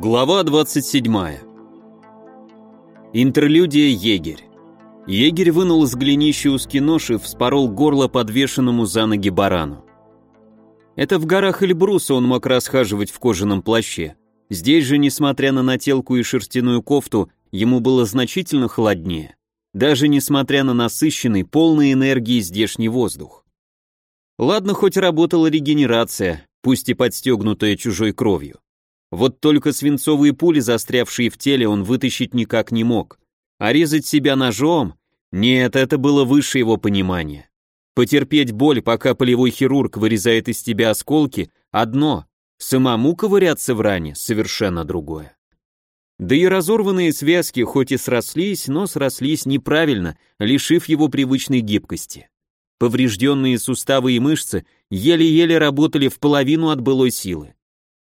Глава 27. Интерлюдия егерь. Егерь вынул из голенища узкий нож и вспорол горло подвешенному за ноги барану. Это в горах Эльбруса он мог расхаживать в кожаном плаще. Здесь же, несмотря на нателку и шерстяную кофту, ему было значительно холоднее. Даже несмотря на насыщенный, полный энергии здешний воздух. Ладно, хоть работала регенерация, пусть и подстегнутая чужой кровью. Вот только свинцовые пули, застрявшие в теле, он вытащить никак не мог. А резать себя ножом? Нет, это было выше его понимания. Потерпеть боль, пока полевой хирург вырезает из тебя осколки, одно. Самому ковыряться в ране, совершенно другое. Да и разорванные связки хоть и срослись, но срослись неправильно, лишив его привычной гибкости. Поврежденные суставы и мышцы еле-еле работали в половину от былой силы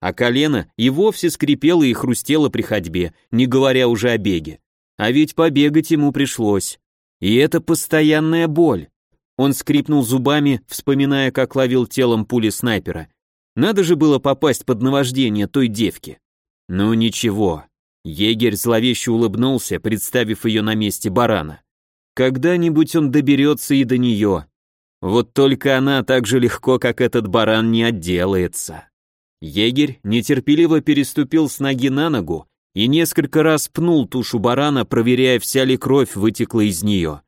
а колено и вовсе скрипело и хрустело при ходьбе, не говоря уже о беге. А ведь побегать ему пришлось. И это постоянная боль. Он скрипнул зубами, вспоминая, как ловил телом пули снайпера. Надо же было попасть под наваждение той девки. Ну ничего. Егерь зловеще улыбнулся, представив ее на месте барана. Когда-нибудь он доберется и до нее. Вот только она так же легко, как этот баран, не отделается. Егерь нетерпеливо переступил с ноги на ногу и несколько раз пнул тушу барана, проверяя, вся ли кровь вытекла из нее.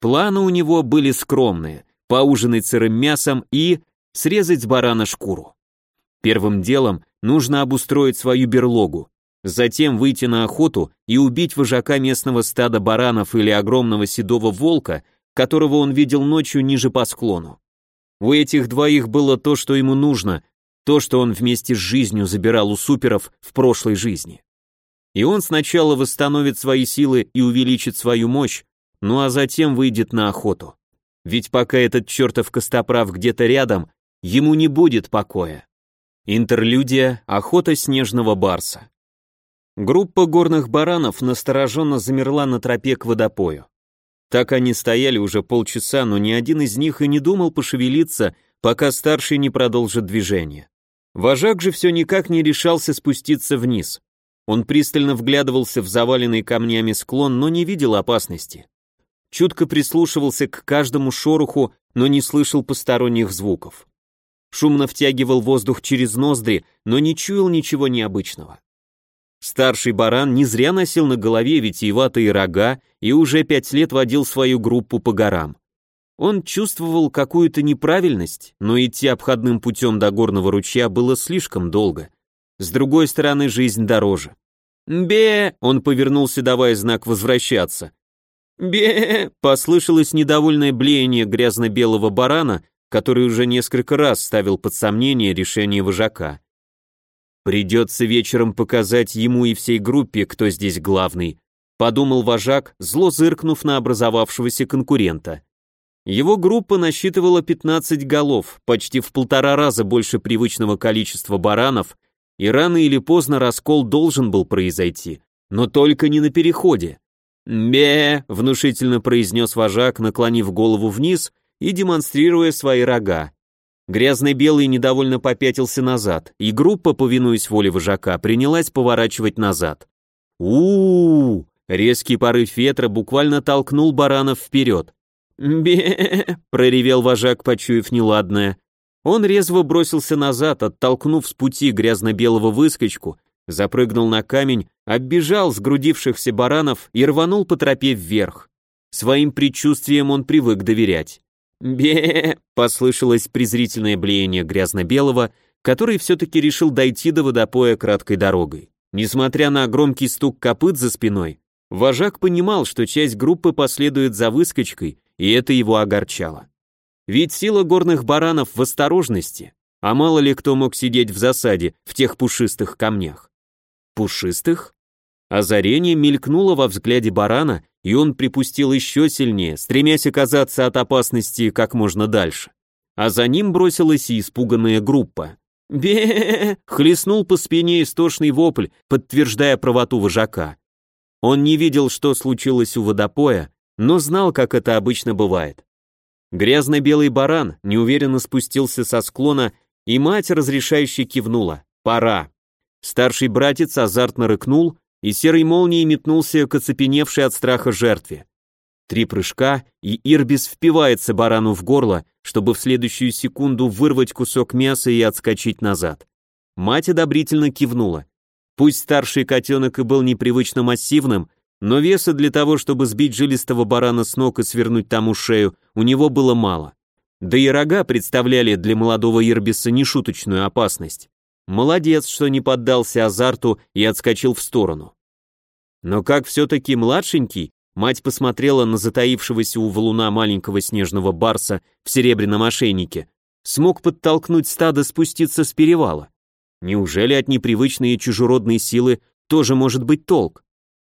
Планы у него были скромные – поужинать сырым мясом и срезать с барана шкуру. Первым делом нужно обустроить свою берлогу, затем выйти на охоту и убить вожака местного стада баранов или огромного седого волка, которого он видел ночью ниже по склону. У этих двоих было то, что ему нужно, то, что он вместе с жизнью забирал у суперов в прошлой жизни. И он сначала восстановит свои силы и увеличит свою мощь, ну а затем выйдет на охоту. Ведь пока этот чертов костоправ где-то рядом, ему не будет покоя. Интерлюдия «Охота снежного барса». Группа горных баранов настороженно замерла на тропе к водопою. Так они стояли уже полчаса, но ни один из них и не думал пошевелиться, пока старший не продолжит движение. Вожак же все никак не решался спуститься вниз. Он пристально вглядывался в заваленный камнями склон, но не видел опасности. Чутко прислушивался к каждому шороху, но не слышал посторонних звуков. Шумно втягивал воздух через ноздри, но не чуял ничего необычного. Старший баран не зря носил на голове витиеватые рога и уже пять лет водил свою группу по горам. Он чувствовал какую-то неправильность, но идти обходным путем до горного ручья было слишком долго. С другой стороны, жизнь дороже. «Бе!» — он повернулся, давая знак возвращаться. «Бе!» — послышалось недовольное блеяние грязно-белого барана, который уже несколько раз ставил под сомнение решение вожака. «Придется вечером показать ему и всей группе, кто здесь главный», — подумал вожак, зло зыркнув на образовавшегося конкурента. Его группа насчитывала 15 голов, почти в полтора раза больше привычного количества баранов, и рано или поздно раскол должен был произойти, но только не на переходе. «Бе!» — внушительно произнес вожак, наклонив голову вниз и демонстрируя свои рога. Грязный белый недовольно попятился назад, и группа, повинуясь воле вожака, принялась поворачивать назад. у, -у, -у Резкий порыв ветра буквально толкнул баранов вперед. Бе проревел вожак, почуяв неладное. Он резво бросился назад, оттолкнув с пути грязно-белого выскочку, запрыгнул на камень, оббежал сгрудившихся баранов и рванул по тропе вверх. Своим предчувствием он привык доверять. бе послышалось презрительное блеяние грязно-белого, который все-таки решил дойти до водопоя краткой дорогой. Несмотря на громкий стук копыт за спиной, вожак понимал, что часть группы последует за выскочкой, и это его огорчало. Ведь сила горных баранов в осторожности, а мало ли кто мог сидеть в засаде в тех пушистых камнях. Пушистых? Озарение мелькнуло во взгляде барана, и он припустил еще сильнее, стремясь оказаться от опасности как можно дальше. А за ним бросилась и испуганная группа. бе хлестнул по спине истошный вопль, подтверждая правоту вожака. Он не видел, что случилось у водопоя, но знал, как это обычно бывает. Грязно-белый баран неуверенно спустился со склона, и мать разрешающе кивнула. «Пора». Старший братец азартно рыкнул, и серой молнией метнулся к оцепеневшей от страха жертве. Три прыжка, и Ирбис впивается барану в горло, чтобы в следующую секунду вырвать кусок мяса и отскочить назад. Мать одобрительно кивнула. Пусть старший котенок и был непривычно массивным, но веса для того, чтобы сбить жилистого барана с ног и свернуть тому шею, у него было мало. Да и рога представляли для молодого Ирбиса нешуточную опасность. Молодец, что не поддался азарту и отскочил в сторону. Но как все-таки младшенький, мать посмотрела на затаившегося у валуна маленького снежного барса в серебряном ошейнике, смог подтолкнуть стадо спуститься с перевала. Неужели от непривычной и чужеродной силы тоже может быть толк?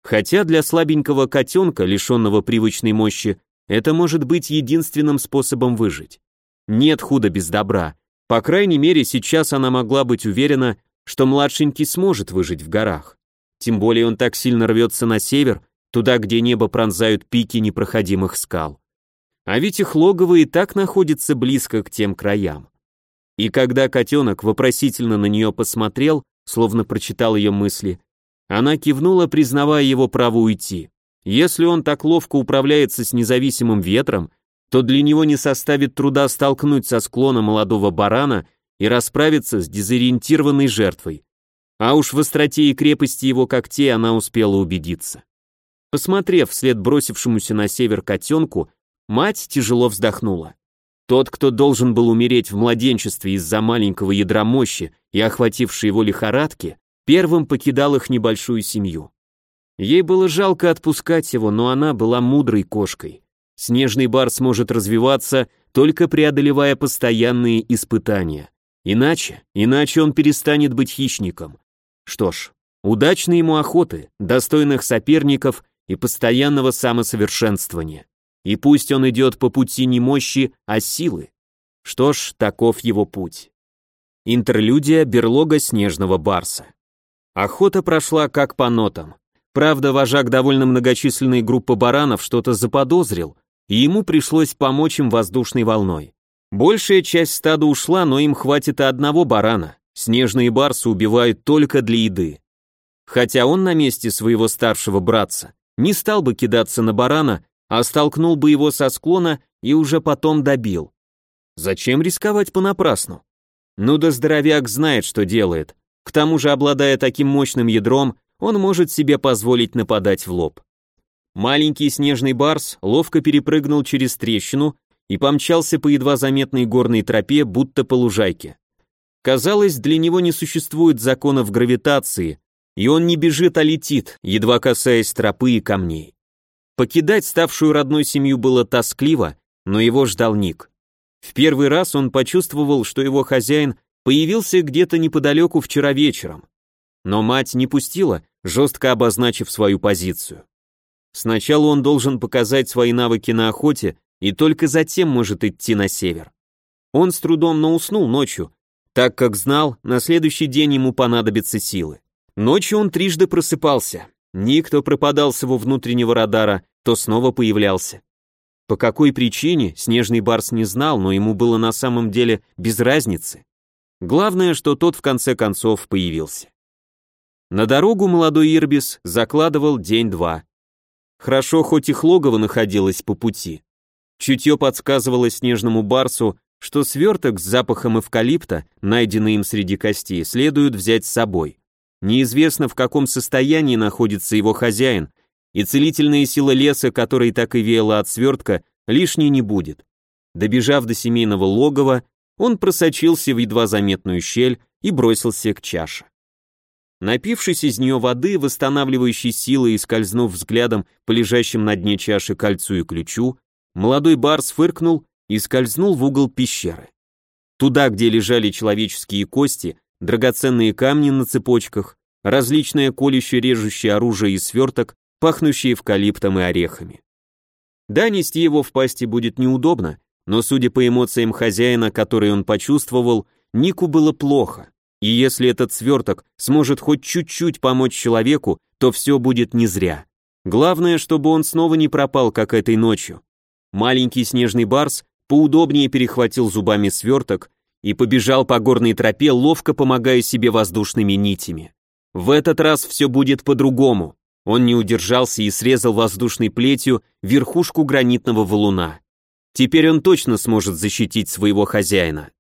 Хотя для слабенького котенка, лишенного привычной мощи, это может быть единственным способом выжить. Нет худа без добра. По крайней мере, сейчас она могла быть уверена, что младшенький сможет выжить в горах. Тем более он так сильно рвется на север, туда, где небо пронзают пики непроходимых скал. А ведь их логово и так находится близко к тем краям. И когда котенок вопросительно на нее посмотрел, словно прочитал ее мысли, она кивнула, признавая его право уйти. Если он так ловко управляется с независимым ветром, то для него не составит труда столкнуть со склона молодого барана и расправиться с дезориентированной жертвой. А уж в остроте и крепости его когтей она успела убедиться. Посмотрев вслед бросившемуся на север котенку, мать тяжело вздохнула. Тот, кто должен был умереть в младенчестве из-за маленького ядра мощи и охватившей его лихорадки, первым покидал их небольшую семью. Ей было жалко отпускать его, но она была мудрой кошкой. Снежный бар сможет развиваться, только преодолевая постоянные испытания. Иначе, иначе он перестанет быть хищником. Что ж, удачной ему охоты, достойных соперников и постоянного самосовершенствования. И пусть он идет по пути не мощи, а силы. Что ж, таков его путь. Интерлюдия берлога снежного барса. Охота прошла как по нотам. Правда, вожак довольно многочисленной группы баранов что-то заподозрил, и ему пришлось помочь им воздушной волной. Большая часть стада ушла, но им хватит и одного барана. Снежные барсы убивают только для еды. Хотя он на месте своего старшего братца не стал бы кидаться на барана, а столкнул бы его со склона и уже потом добил. Зачем рисковать понапрасну? Ну да здоровяк знает, что делает. К тому же, обладая таким мощным ядром, он может себе позволить нападать в лоб. Маленький снежный барс ловко перепрыгнул через трещину и помчался по едва заметной горной тропе, будто по лужайке. Казалось, для него не существует законов гравитации, и он не бежит, а летит, едва касаясь тропы и камней. Покидать ставшую родной семью было тоскливо, но его ждал Ник. В первый раз он почувствовал, что его хозяин появился где-то неподалеку вчера вечером. Но мать не пустила, жестко обозначив свою позицию. Сначала он должен показать свои навыки на охоте и только затем может идти на север. Он с трудом, но уснул ночью, так как знал, на следующий день ему понадобятся силы. Ночью он трижды просыпался, Никто пропадал с его внутреннего радара, то снова появлялся. По какой причине, Снежный Барс не знал, но ему было на самом деле без разницы. Главное, что тот в конце концов появился. На дорогу молодой Ирбис закладывал день-два. Хорошо, хоть их логово находилось по пути. Чутье подсказывало Снежному Барсу, что сверток с запахом эвкалипта, найденный им среди костей, следует взять с собой. Неизвестно, в каком состоянии находится его хозяин, и целительная сила леса, которой так и веяла от свертка, лишней не будет. Добежав до семейного логова, он просочился в едва заметную щель и бросился к чаше. Напившись из нее воды, восстанавливающей силы и скользнув взглядом по лежащим на дне чаши кольцу и ключу, молодой барс фыркнул и скользнул в угол пещеры. Туда, где лежали человеческие кости, драгоценные камни на цепочках, различное колющее режущее оружие и сверток, пахнущие эвкалиптом и орехами. Да, нести его в пасти будет неудобно, но судя по эмоциям хозяина, которые он почувствовал, Нику было плохо. И если этот сверток сможет хоть чуть-чуть помочь человеку, то все будет не зря. Главное, чтобы он снова не пропал, как этой ночью. Маленький снежный барс поудобнее перехватил зубами сверток и побежал по горной тропе, ловко помогая себе воздушными нитями. В этот раз все будет по-другому. Он не удержался и срезал воздушной плетью верхушку гранитного валуна. Теперь он точно сможет защитить своего хозяина.